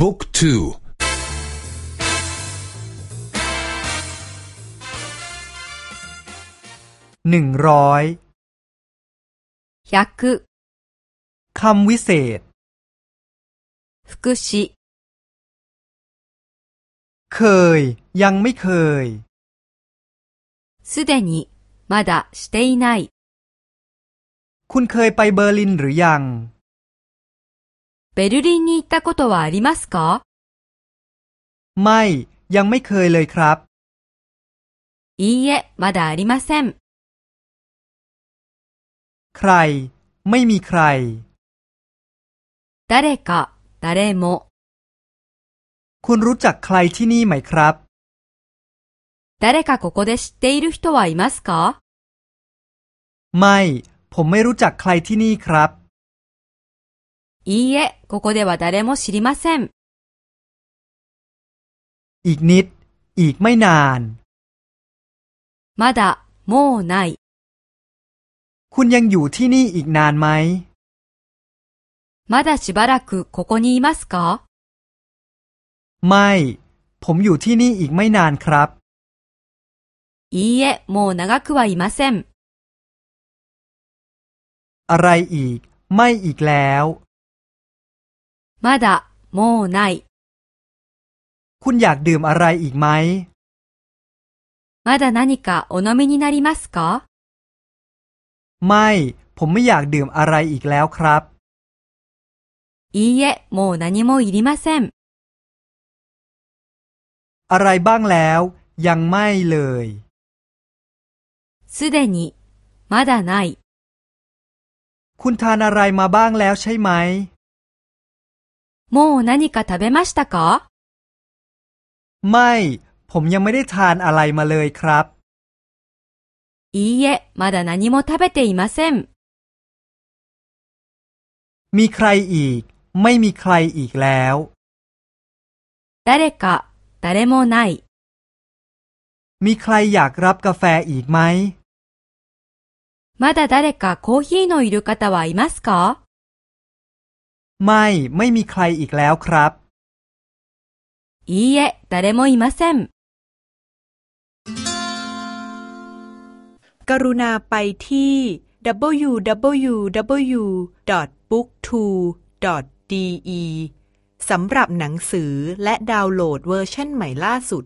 บุ๊กทูหนึ่งร้อยคำวิเศษ福祉เคย ยังไม่เคยすでにまだしていないคุณเคยไปเบอร์ลินหรือยัง ベルリンに行ったことはありますかไม่ ยังไม่เคยเลยครับいいえ、まだありません。ใคร ไม่มีใคร誰か、誰も。คุณรู้จักใครที่นี่ไหมครับ誰かここで知っている人はいますかไม่ ผมไม่รู้จักใครที่นี่ครับ いいえ、ここでは誰も知りません。อีกนิด อีกไม่นาน。まだ、もうない。คุณยังอยู่ที่นี่อีกนานไหมまだしばらくここにいますかไม่ ผมอยู่ที่นี่อีกไม่นานครับ。いいえ、もう長くはいません。อะไรอีก ไม่อีกแล้ว まだ、もうない。คุณอยากดื่มอะไรอีกไหมまだ何かお飲みになりますかไม่ ผมไม่อยากดื่มอะไรอีกแล้วครับ いいえ、もう何もいりません。อะไรบ้างแล้ว ยังไม่เลย すでに、まだない。คุณทานอะไรมาบ้างแล้วใช่ไหม もう何か食べましたかไม่ ผมยังไม่ได้ทานอะไรมาเลยครับ いいえ、まだ何も食べていません。มีใครอีก ไม่มีใครอีกแล้ว 誰か、誰もない。มีใครอยากรับกาแฟอีกไหมまだ誰かコーヒーのいる方はいますか ไม่ ไม่มีใครอีกแล้วครับ いいえ、誰もいません。กรุณาไปที่ www.booktwo.de สำหรับหนังสือและดาวน์โหลดเวอร์ชันใหม่ล่าสุด